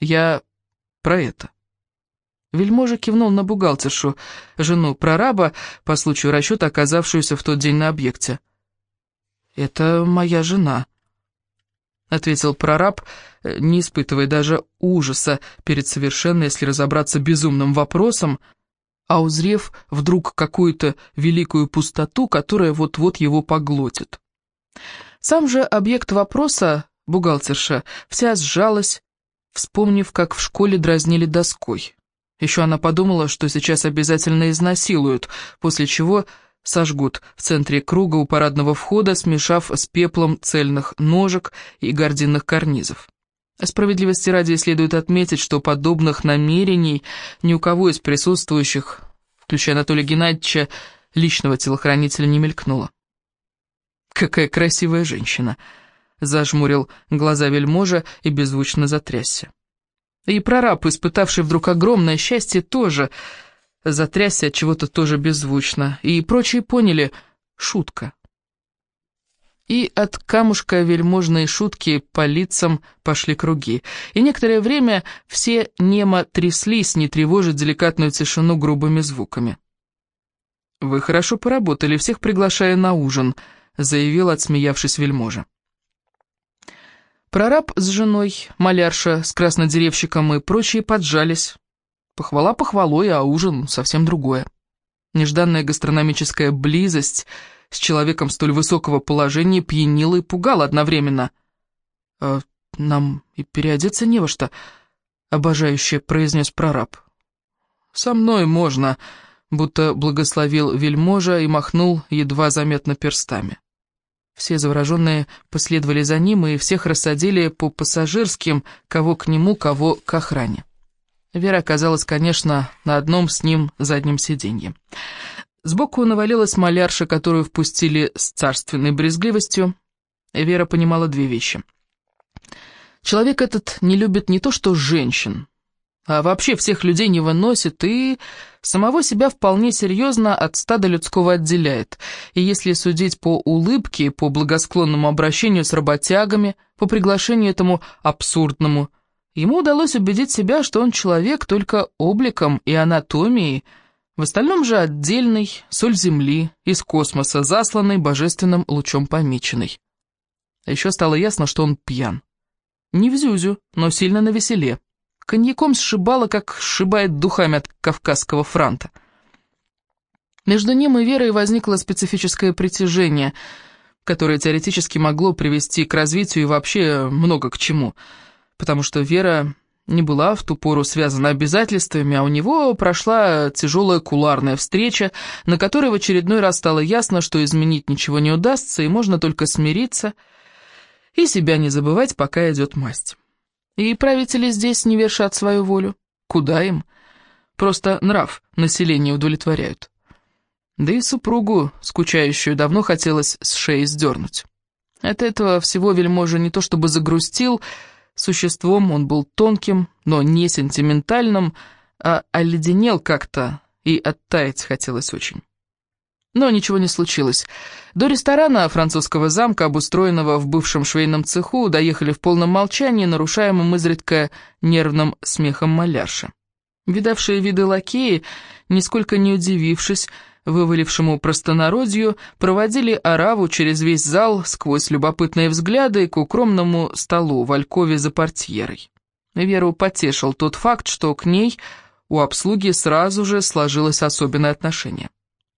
Я про это». Вельможа кивнул на бухгалтершу, жену прораба, по случаю расчета оказавшуюся в тот день на объекте. «Это моя жена», — ответил прораб, не испытывая даже ужаса перед совершенно, если разобраться, безумным вопросом, а узрев вдруг какую-то великую пустоту, которая вот-вот его поглотит. Сам же объект вопроса, бухгалтерша, вся сжалась, вспомнив, как в школе дразнили доской. Еще она подумала, что сейчас обязательно изнасилуют, после чего сожгут в центре круга у парадного входа, смешав с пеплом цельных ножек и гординных карнизов. Справедливости ради следует отметить, что подобных намерений ни у кого из присутствующих, включая Анатолия Геннадьевича, личного телохранителя не мелькнуло. «Какая красивая женщина!» — зажмурил глаза вельможа и беззвучно затрясся. И прораб, испытавший вдруг огромное счастье, тоже затрясся от чего-то тоже беззвучно. И прочие поняли — шутка. И от камушка вельможной шутки по лицам пошли круги. И некоторое время все немо тряслись, не тревожа деликатную тишину грубыми звуками. «Вы хорошо поработали, всех приглашая на ужин», — заявил, отсмеявшись вельможа. Прораб с женой, малярша с краснодеревщиком и прочие поджались. Похвала похвалой, а ужин совсем другое. Нежданная гастрономическая близость с человеком столь высокого положения пьянила и пугала одновременно. «А нам и переодеться не во что», — обожающе произнес прораб. «Со мной можно», — будто благословил вельможа и махнул едва заметно перстами. Все завороженные последовали за ним и всех рассадили по пассажирским, кого к нему, кого к охране. Вера оказалась, конечно, на одном с ним заднем сиденье. Сбоку навалилась малярша, которую впустили с царственной брезгливостью. Вера понимала две вещи. Человек этот не любит не то что женщин, а вообще всех людей не выносит и самого себя вполне серьезно от стада людского отделяет. И если судить по улыбке, по благосклонному обращению с работягами, по приглашению этому абсурдному, ему удалось убедить себя, что он человек только обликом и анатомией, в остальном же отдельный, соль земли, из космоса, засланный божественным лучом помеченный. А еще стало ясно, что он пьян. Не в зюзю, но сильно на веселе. Коньяком сшибало, как сшибает духами от кавказского франта. Между ним и Верой возникло специфическое притяжение, которое теоретически могло привести к развитию и вообще много к чему, потому что Вера не была в ту пору связана обязательствами, а у него прошла тяжелая куларная встреча, на которой в очередной раз стало ясно, что изменить ничего не удастся, и можно только смириться и себя не забывать, пока идет масть. И правители здесь не вершат свою волю. Куда им? Просто нрав население удовлетворяют. Да и супругу, скучающую, давно хотелось с шеи сдернуть. От этого всего вельможа не то чтобы загрустил, существом он был тонким, но не сентиментальным, а оледенел как-то, и оттаять хотелось очень. Но ничего не случилось. До ресторана французского замка, обустроенного в бывшем швейном цеху, доехали в полном молчании, нарушаемым изредка нервным смехом малярши. Видавшие виды лакеи, нисколько не удивившись, вывалившему простонародью, проводили Араву через весь зал сквозь любопытные взгляды к укромному столу в Алькове за портьерой. Веру потешил тот факт, что к ней у обслуги сразу же сложилось особенное отношение.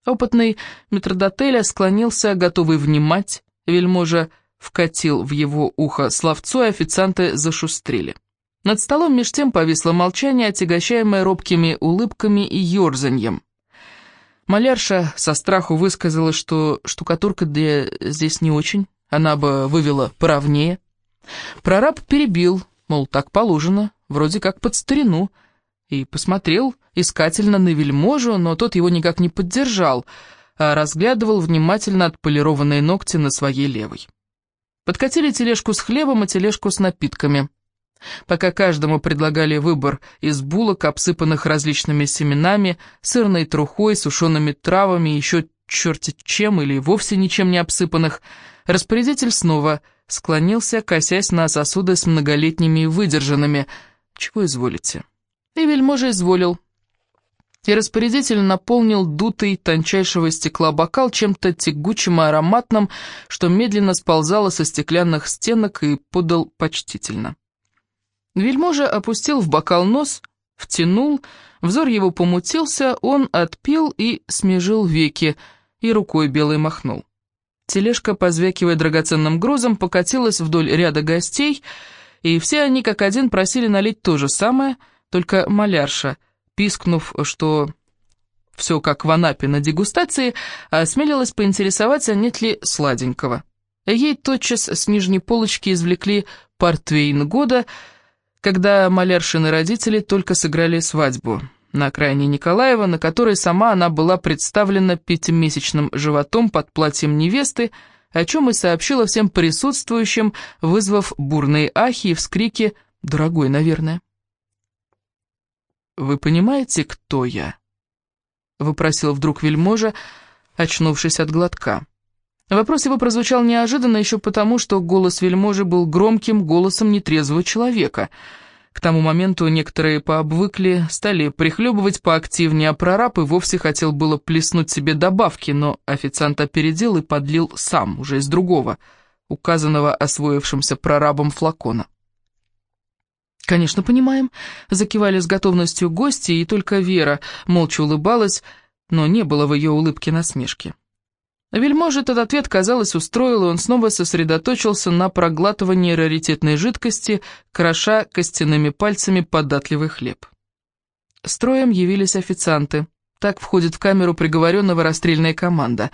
Опытный метродотеля склонился, готовый внимать. Вельможа вкатил в его ухо словцо, и официанты зашустрили. Над столом меж тем повисло молчание, отягощаемое робкими улыбками и ерзаньем. Малярша со страху высказала, что штукатурка здесь не очень, она бы вывела поровнее. Прораб перебил, мол, так положено, вроде как под старину, и посмотрел искательно на вельможу, но тот его никак не поддержал, а разглядывал внимательно отполированные ногти на своей левой. Подкатили тележку с хлебом и тележку с напитками. Пока каждому предлагали выбор из булок, обсыпанных различными семенами, сырной трухой, сушеными травами, еще черти чем или вовсе ничем не обсыпанных, распорядитель снова склонился, косясь на сосуды с многолетними выдержанными – чего изволите?» И вельможа изволил. И распорядитель наполнил дутый тончайшего стекла бокал чем-то тягучим и ароматным, что медленно сползало со стеклянных стенок и подал почтительно. Вельможа опустил в бокал нос, втянул, взор его помутился, он отпил и смежил веки, и рукой белой махнул. Тележка, позвякивая драгоценным грузом, покатилась вдоль ряда гостей, и все они как один просили налить то же самое, только малярша, пискнув, что все как в Анапе на дегустации, осмелилась поинтересоваться, нет ли сладенького. Ей тотчас с нижней полочки извлекли портвейн года, когда маляршины родители только сыграли свадьбу на окраине Николаева, на которой сама она была представлена пятимесячным животом под платьем невесты, о чем и сообщила всем присутствующим, вызвав бурные ахи и вскрики «Дорогой, наверное». «Вы понимаете, кто я?» — выпросил вдруг вельможа, очнувшись от глотка. Вопрос его прозвучал неожиданно еще потому, что голос вельможи был громким голосом нетрезвого человека — к тому моменту некоторые пообвыкли, стали прихлебывать поактивнее, а прораб и вовсе хотел было плеснуть себе добавки, но официант опередил и подлил сам, уже из другого, указанного освоившимся прорабом флакона. «Конечно, понимаем», — закивали с готовностью гости, и только Вера молча улыбалась, но не было в ее улыбке насмешки. Вельможе этот ответ, казалось, устроил, и он снова сосредоточился на проглатывании раритетной жидкости, кроша костяными пальцами податливый хлеб. Строем явились официанты. Так входит в камеру приговоренного расстрельная команда.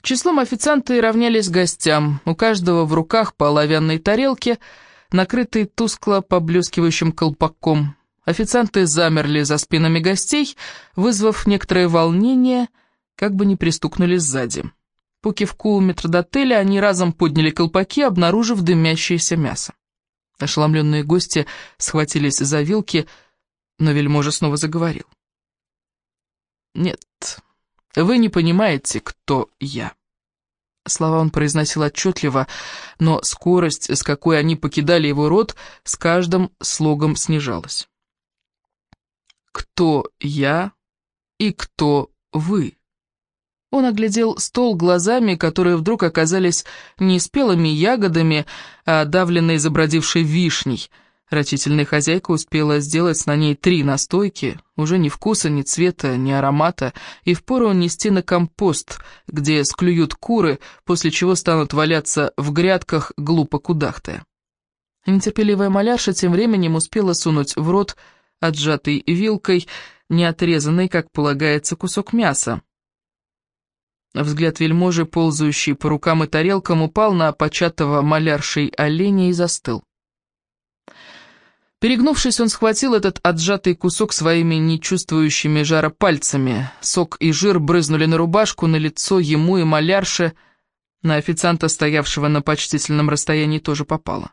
Числом официанты равнялись гостям, у каждого в руках по оловянной тарелке, накрытой тускло поблескивающим колпаком. Официанты замерли за спинами гостей, вызвав некоторое волнение – как бы не пристукнули сзади. По кивку метродотеля они разом подняли колпаки, обнаружив дымящееся мясо. Ошеломленные гости схватились за вилки, но вельможа снова заговорил. «Нет, вы не понимаете, кто я». Слова он произносил отчетливо, но скорость, с какой они покидали его рот, с каждым слогом снижалась. «Кто я и кто вы?» Он оглядел стол глазами, которые вдруг оказались не спелыми ягодами, а давленной забродившей вишней. Рачительная хозяйка успела сделать на ней три настойки, уже ни вкуса, ни цвета, ни аромата, и впору нести на компост, где склюют куры, после чего станут валяться в грядках, глупо кудахтая. Нетерпеливая малярша тем временем успела сунуть в рот, отжатой вилкой, неотрезанный, как полагается, кусок мяса. Взгляд вельможи, ползающий по рукам и тарелкам, упал на початого маляршей оленя и застыл. Перегнувшись, он схватил этот отжатый кусок своими нечувствующими жара пальцами. Сок и жир брызнули на рубашку, на лицо ему и малярше. На официанта, стоявшего на почтительном расстоянии, тоже попало.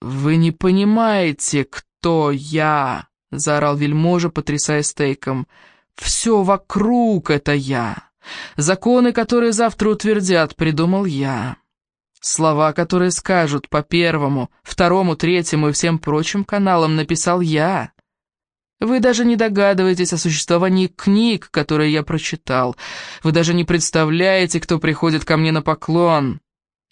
«Вы не понимаете, кто я!» — заорал вельможа, потрясая стейком. «Все вокруг — это я!» Законы, которые завтра утвердят, придумал я. Слова, которые скажут по первому, второму, третьему и всем прочим каналам, написал я. Вы даже не догадываетесь о существовании книг, которые я прочитал. Вы даже не представляете, кто приходит ко мне на поклон.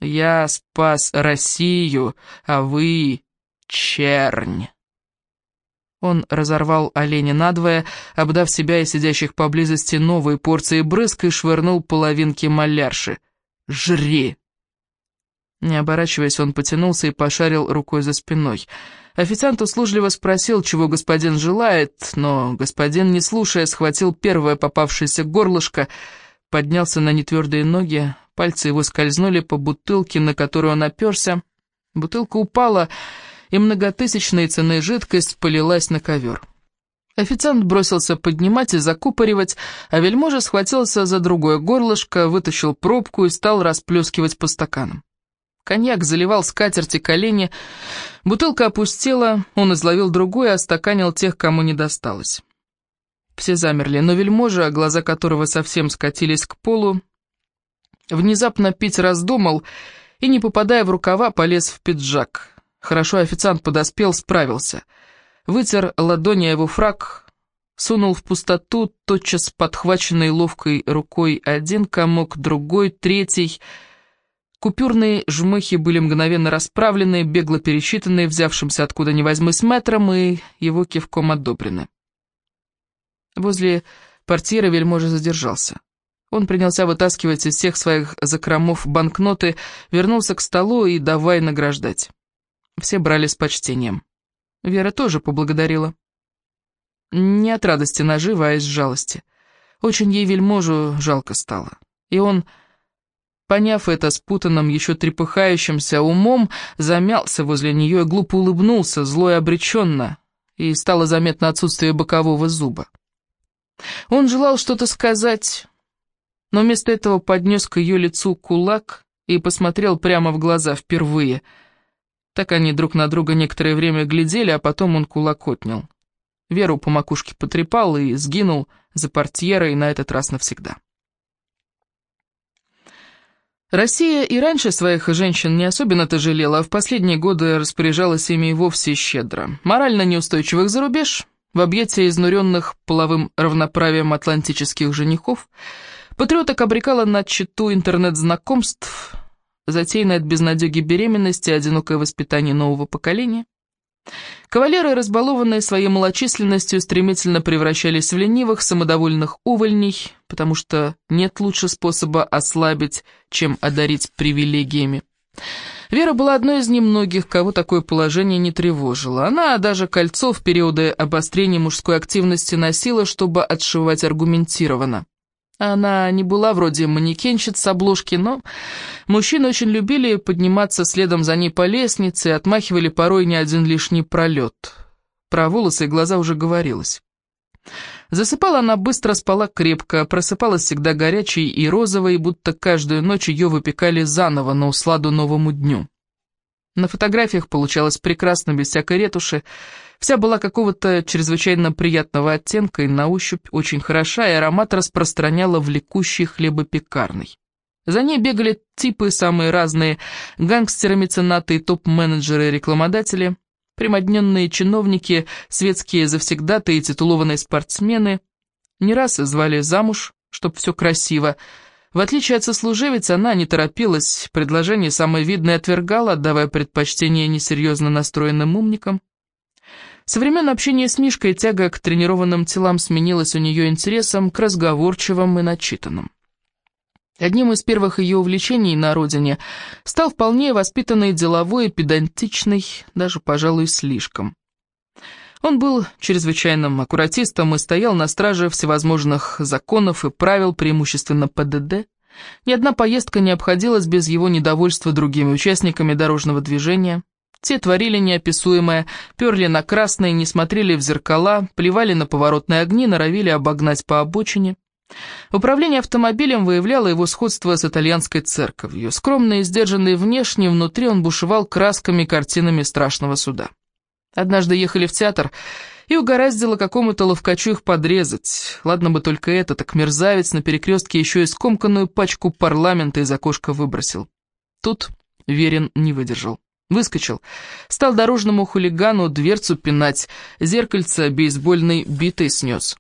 Я спас Россию, а вы — чернь. Он разорвал оленя надвое, обдав себя и сидящих поблизости новые порции брызг и швырнул половинки малярши. «Жри!» Не оборачиваясь, он потянулся и пошарил рукой за спиной. Официант услужливо спросил, чего господин желает, но господин, не слушая, схватил первое попавшееся горлышко, поднялся на нетвердые ноги, пальцы его скользнули по бутылке, на которую он оперся. Бутылка упала и многотысячная цены жидкость полилась на ковер. Официант бросился поднимать и закупоривать, а вельможа схватился за другое горлышко, вытащил пробку и стал расплескивать по стаканам. Коньяк заливал скатерти колени, бутылка опустела, он изловил другую и остаканил тех, кому не досталось. Все замерли, но вельможа, глаза которого совсем скатились к полу, внезапно пить раздумал и, не попадая в рукава, полез в пиджак. Хорошо официант подоспел, справился. Вытер ладони его фраг, сунул в пустоту, тотчас подхваченный ловкой рукой один комок, другой, третий. Купюрные жмыхи были мгновенно расправлены, бегло пересчитаны, взявшимся откуда ни возьмы с метром, и его кивком одобрены. Возле портьера вельможа задержался. Он принялся вытаскивать из всех своих закромов банкноты, вернулся к столу и давай награждать. Все брали с почтением. Вера тоже поблагодарила. Не от радости нажива, а из жалости. Очень ей вельможу жалко стало. И он, поняв это спутанным, еще трепыхающимся умом, замялся возле нее и глупо улыбнулся, зло и обреченно, и стало заметно отсутствие бокового зуба. Он желал что-то сказать, но вместо этого поднес к ее лицу кулак и посмотрел прямо в глаза впервые. Так они друг на друга некоторое время глядели, а потом он кулак отнял. Веру по макушке потрепал и сгинул за портьерой на этот раз навсегда. Россия и раньше своих женщин не особенно-то жалела, а в последние годы распоряжалась ими вовсе щедро. Морально неустойчивых за рубеж, в объятия изнуренных половым равноправием атлантических женихов, патриоток обрекала на читу интернет-знакомств, затеянное от безнадеги беременности, одинокое воспитание нового поколения. Кавалеры, разбалованные своей малочисленностью, стремительно превращались в ленивых, самодовольных увольней, потому что нет лучше способа ослабить, чем одарить привилегиями. Вера была одной из немногих, кого такое положение не тревожило. Она даже кольцо в периоды обострения мужской активности носила, чтобы отшивать аргументированно. Она не была вроде манекенщиц с обложки, но мужчины очень любили подниматься следом за ней по лестнице и отмахивали порой не один лишний пролет. Про волосы и глаза уже говорилось. Засыпала она быстро, спала крепко, просыпалась всегда горячей и розовой, будто каждую ночь ее выпекали заново на усладу новому дню. На фотографиях получалось прекрасно, без всякой ретуши, Вся была какого-то чрезвычайно приятного оттенка и на ощупь очень хороша, и аромат распространяла влекущий хлебопекарный. За ней бегали типы самые разные, гангстеры, меценаты топ-менеджеры рекламодатели, примодненные чиновники, светские завсегдаты и титулованные спортсмены. Не раз звали замуж, чтоб все красиво. В отличие от сослуживец, она не торопилась, предложение самое видное отвергала, отдавая предпочтение несерьезно настроенным умникам. Со времен общения с Мишкой тяга к тренированным телам сменилась у нее интересом к разговорчивым и начитанным. Одним из первых ее увлечений на родине стал вполне воспитанный деловой и педантичный, даже, пожалуй, слишком. Он был чрезвычайным аккуратистом и стоял на страже всевозможных законов и правил, преимущественно ПДД. Ни одна поездка не обходилась без его недовольства другими участниками дорожного движения. Те творили неописуемое, перли на красные, не смотрели в зеркала, плевали на поворотные огни, норовили обогнать по обочине. Управление автомобилем выявляло его сходство с итальянской церковью. Скромный и сдержанный внешне, внутри он бушевал красками картинами страшного суда. Однажды ехали в театр, и угораздило какому-то ловкачу их подрезать. Ладно бы только это, так мерзавец на перекрестке еще и скомканную пачку парламента из окошка выбросил. Тут Верин не выдержал. Выскочил. Стал дорожному хулигану дверцу пинать, зеркальце бейсбольной битой снес.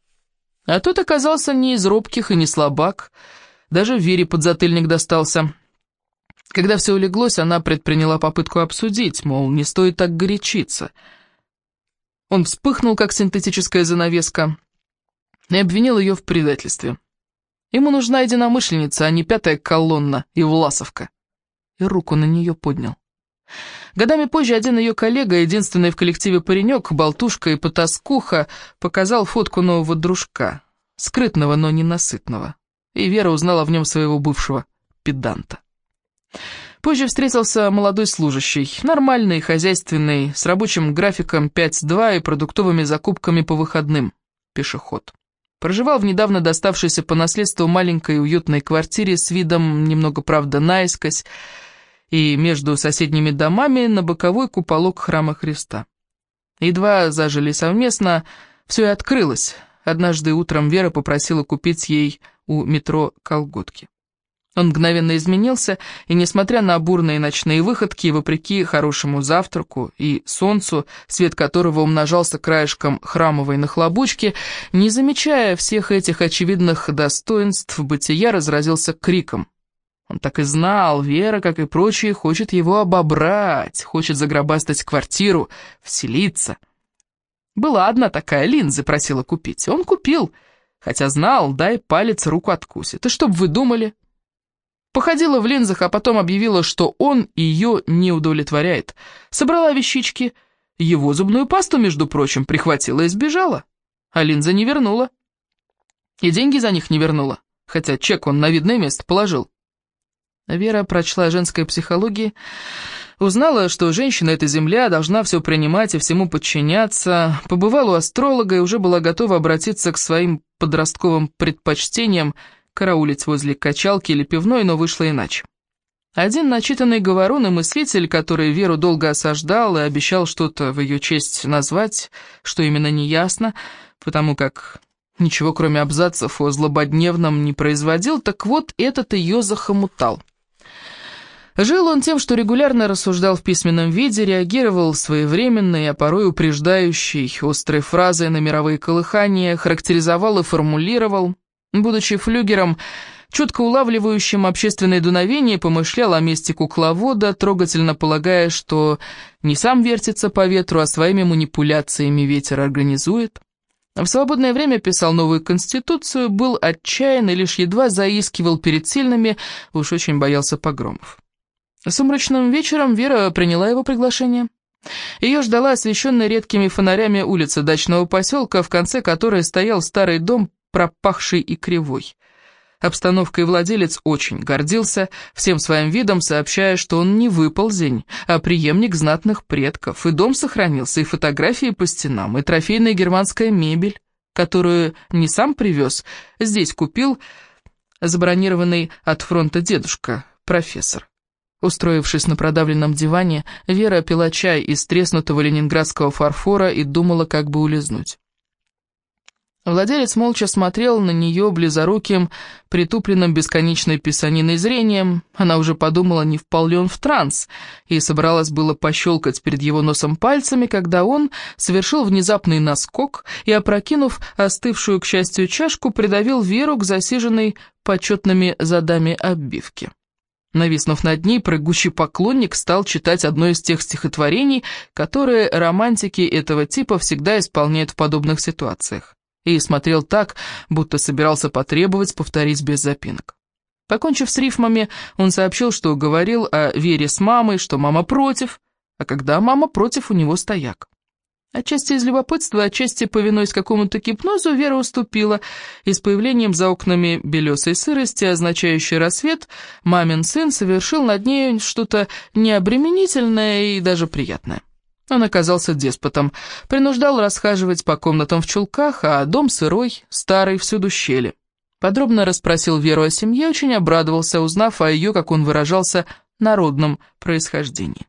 А тот оказался не из робких и не слабак. Даже Вере подзатыльник достался. Когда все улеглось, она предприняла попытку обсудить, мол, не стоит так горячиться. Он вспыхнул, как синтетическая занавеска, и обвинил ее в предательстве. Ему нужна единомышленница, а не пятая колонна и Власовка. И руку на нее поднял. Годами позже один ее коллега, единственный в коллективе паренек, болтушка и потаскуха, показал фотку нового дружка, скрытного, но ненасытного. И Вера узнала в нем своего бывшего педанта. Позже встретился молодой служащий, нормальный, хозяйственный, с рабочим графиком 5-2 и продуктовыми закупками по выходным, пешеход. Проживал в недавно доставшейся по наследству маленькой уютной квартире с видом, немного, правда, наискось, и между соседними домами на боковой куполок храма Христа. Едва зажили совместно, все и открылось. Однажды утром Вера попросила купить ей у метро колготки. Он мгновенно изменился, и, несмотря на бурные ночные выходки, вопреки хорошему завтраку и солнцу, свет которого умножался краешком храмовой нахлобучки, не замечая всех этих очевидных достоинств бытия, разразился криком. Он так и знал, Вера, как и прочие, хочет его обобрать, хочет загробастать квартиру, вселиться. Была одна такая, линзы просила купить. Он купил, хотя знал, дай палец руку откусит. И чтоб вы думали... Походила в линзах, а потом объявила, что он ее не удовлетворяет. Собрала вещички, его зубную пасту, между прочим, прихватила и сбежала. А линза не вернула. И деньги за них не вернула, хотя чек он на видное место положил. Вера прочла о женской психологии, узнала, что женщина — это земля, должна все принимать и всему подчиняться, побывала у астролога и уже была готова обратиться к своим подростковым предпочтениям, караулить возле качалки или пивной, но вышло иначе. Один начитанный говорун и мыслитель, который Веру долго осаждал и обещал что-то в ее честь назвать, что именно неясно, потому как ничего кроме абзацев о злободневном не производил, так вот этот ее захомутал. Жил он тем, что регулярно рассуждал в письменном виде, реагировал своевременно, а порой упреждающий, острой фразой на мировые колыхания, характеризовал и формулировал, Будучи флюгером, чутко улавливающим общественное дуновение, помышлял о месте кукловода, трогательно полагая, что не сам вертится по ветру, а своими манипуляциями ветер организует. В свободное время писал новую конституцию, был отчаян и лишь едва заискивал перед сильными, уж очень боялся погромов. Сумрачным вечером Вера приняла его приглашение. Ее ждала освещенная редкими фонарями улица дачного поселка, в конце которой стоял старый дом пропахший и кривой. Обстановкой владелец очень гордился, всем своим видом сообщая, что он не выползень, а преемник знатных предков, и дом сохранился, и фотографии по стенам, и трофейная германская мебель, которую не сам привез, здесь купил забронированный от фронта дедушка, профессор. Устроившись на продавленном диване, Вера пила чай из треснутого ленинградского фарфора и думала, как бы улизнуть. Владелец молча смотрел на нее близоруким, притупленным бесконечной писаниной зрением. Она уже подумала, не впал ли он в транс, и собралась было пощелкать перед его носом пальцами, когда он совершил внезапный наскок и, опрокинув остывшую, к счастью, чашку, придавил Веру к засиженной почетными задами оббивке. Нависнув над ней, прыгучий поклонник стал читать одно из тех стихотворений, которые романтики этого типа всегда исполняют в подобных ситуациях и смотрел так, будто собирался потребовать повторить без запинок. Покончив с рифмами, он сообщил, что говорил о Вере с мамой, что мама против, а когда мама против, у него стояк. Отчасти из любопытства, отчасти повинуясь какому-то гипнозу, Вера уступила, и с появлением за окнами белесой сырости, означающей рассвет, мамин сын совершил над ней что-то необременительное и даже приятное. Он оказался деспотом, принуждал расхаживать по комнатам в чулках, а дом сырой, старый, всюду щели. Подробно расспросил Веру о семье, очень обрадовался, узнав о ее, как он выражался, народном происхождении.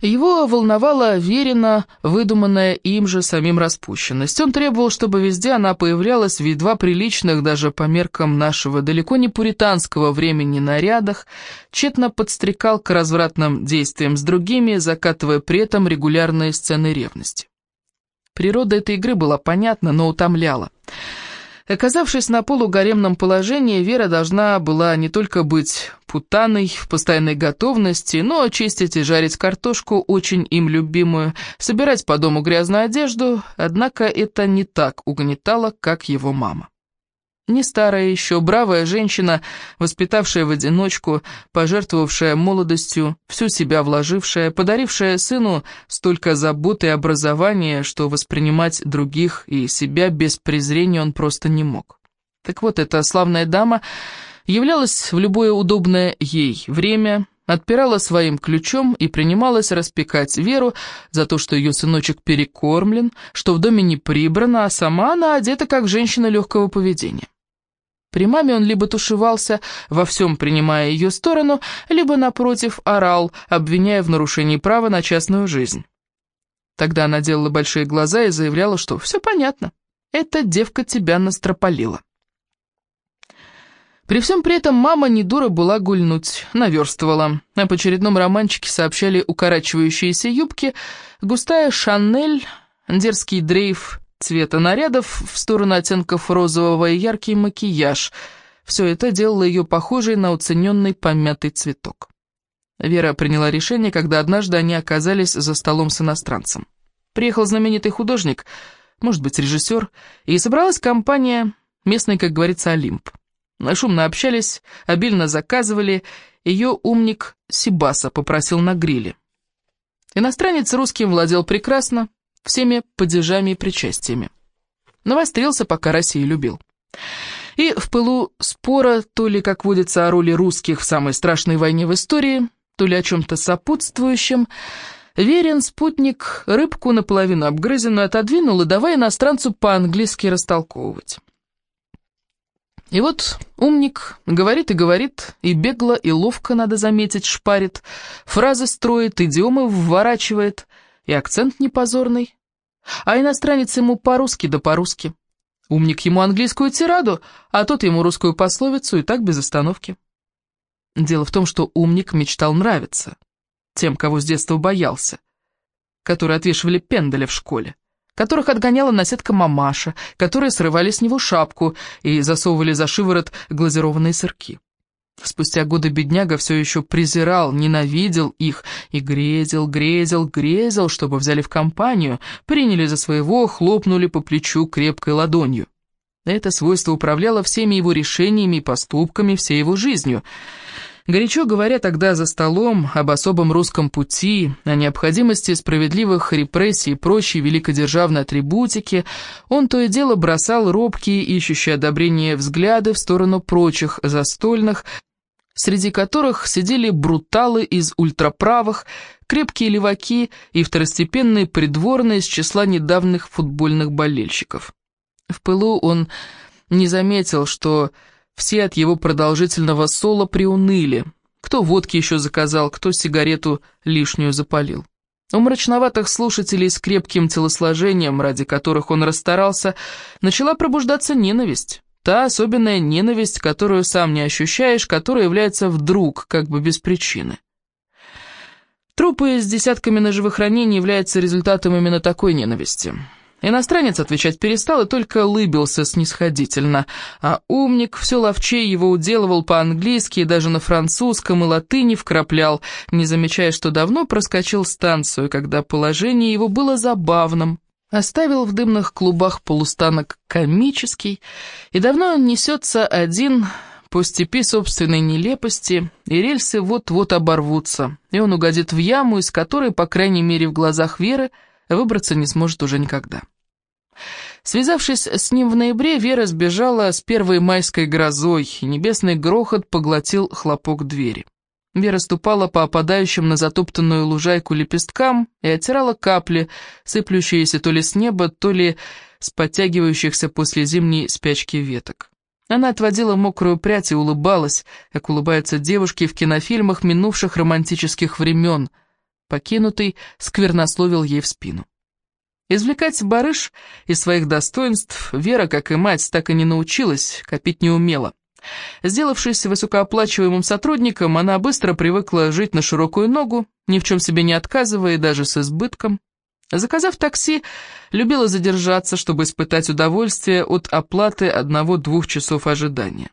Его волновала Верина, выдуманная им же самим распущенность. Он требовал, чтобы везде она появлялась в едва приличных, даже по меркам нашего далеко не пуританского времени нарядах, тщетно подстрекал к развратным действиям с другими, закатывая при этом регулярные сцены ревности. Природа этой игры была понятна, но утомляла. Оказавшись на полугаремном положении, Вера должна была не только быть путаной в постоянной готовности, но чистить и жарить картошку, очень им любимую, собирать по дому грязную одежду, однако это не так угнетало, как его мама. Не старая еще, бравая женщина, воспитавшая в одиночку, пожертвовавшая молодостью, всю себя вложившая, подарившая сыну столько заботы и образования, что воспринимать других и себя без презрения он просто не мог. Так вот, эта славная дама являлась в любое удобное ей время, отпирала своим ключом и принималась распекать Веру за то, что ее сыночек перекормлен, что в доме не прибрано, а сама она одета как женщина легкого поведения. При маме он либо тушевался, во всем принимая ее сторону, либо, напротив, орал, обвиняя в нарушении права на частную жизнь. Тогда она делала большие глаза и заявляла, что все понятно, эта девка тебя настропалила. При всем при этом мама не дура была гульнуть, наверстывала. Об очередном романчике сообщали укорачивающиеся юбки, густая шанель, дерзкий дрейф цвета нарядов в сторону оттенков розового и яркий макияж. Все это делало ее похожей на уцененный помятый цветок. Вера приняла решение, когда однажды они оказались за столом с иностранцем. Приехал знаменитый художник, может быть, режиссер, и собралась компания, местный, как говорится, Олимп. Шумно общались, обильно заказывали, ее умник Сибаса попросил на гриле. Иностранец русским владел прекрасно, всеми падежами и причастиями. Навострился, пока Россию любил. И в пылу спора, то ли, как водится, о роли русских в самой страшной войне в истории, то ли о чем-то сопутствующем, Верен спутник рыбку наполовину обгрызенную отодвинул и давай иностранцу по-английски растолковывать. И вот умник говорит и говорит, и бегло, и ловко, надо заметить, шпарит, фразы строит, идиомы вворачивает, и акцент непозорный. А иностранец ему по-русски да по-русски. Умник ему английскую тираду, а тот ему русскую пословицу, и так без остановки. Дело в том, что умник мечтал нравиться тем, кого с детства боялся, которые отвешивали пендаля в школе которых отгоняла наседка мамаша, которые срывали с него шапку и засовывали за шиворот глазированные сырки. Спустя годы бедняга все еще презирал, ненавидел их и грезил, грезил, грезил, чтобы взяли в компанию, приняли за своего, хлопнули по плечу крепкой ладонью. Это свойство управляло всеми его решениями и поступками, всей его жизнью — Горячо говоря тогда за столом об особом русском пути, о необходимости справедливых репрессий и прочей великодержавной атрибутики, он то и дело бросал робкие, ищущие одобрения взгляды в сторону прочих застольных, среди которых сидели бруталы из ультраправых, крепкие леваки и второстепенные придворные из числа недавних футбольных болельщиков. В пылу он не заметил, что все от его продолжительного соло приуныли. Кто водки еще заказал, кто сигарету лишнюю запалил. У мрачноватых слушателей с крепким телосложением, ради которых он расстарался, начала пробуждаться ненависть. Та особенная ненависть, которую сам не ощущаешь, которая является вдруг, как бы без причины. Трупы с десятками ножевых ранений являются результатом именно такой ненависти. Иностранец отвечать перестал и только улыбился снисходительно, а умник все ловчей его уделывал по-английски и даже на французском и латыни вкраплял, не замечая, что давно проскочил станцию, когда положение его было забавным. Оставил в дымных клубах полустанок комический, и давно он несется один по степи собственной нелепости, и рельсы вот-вот оборвутся, и он угодит в яму, из которой, по крайней мере в глазах Веры, выбраться не сможет уже никогда. Связавшись с ним в ноябре, Вера сбежала с первой майской грозой, и небесный грохот поглотил хлопок двери. Вера ступала по опадающим на затоптанную лужайку лепесткам и оттирала капли, сыплющиеся то ли с неба, то ли с подтягивающихся после зимней спячки веток. Она отводила мокрую прядь и улыбалась, как улыбаются девушки в кинофильмах минувших романтических времен — Покинутый сквернословил ей в спину. Извлекать барыш из своих достоинств Вера, как и мать, так и не научилась, копить не умела. Сделавшись высокооплачиваемым сотрудником, она быстро привыкла жить на широкую ногу, ни в чем себе не отказывая, даже с избытком. Заказав такси, любила задержаться, чтобы испытать удовольствие от оплаты одного-двух часов ожидания.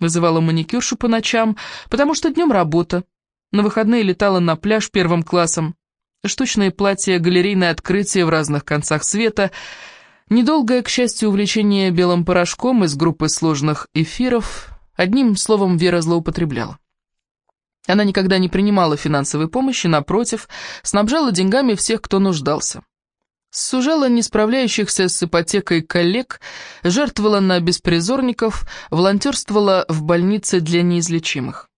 Вызывала маникюршу по ночам, потому что днем работа, на выходные летала на пляж первым классом. Штучные платья, галерейное открытие в разных концах света. Недолгое, к счастью, увлечение белым порошком из группы сложных эфиров. Одним словом, Вера злоупотребляла. Она никогда не принимала финансовой помощи, напротив, снабжала деньгами всех, кто нуждался. Сужала не справляющихся с ипотекой коллег, жертвовала на беспризорников, волонтерствовала в больнице для неизлечимых.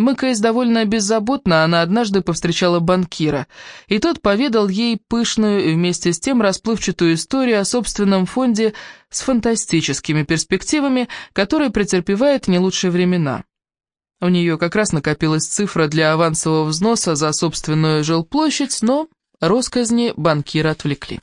Мыкаясь довольно беззаботно, она однажды повстречала банкира, и тот поведал ей пышную и вместе с тем расплывчатую историю о собственном фонде с фантастическими перспективами, который претерпевает не лучшие времена. У нее как раз накопилась цифра для авансового взноса за собственную жилплощадь, но росказни банкира отвлекли.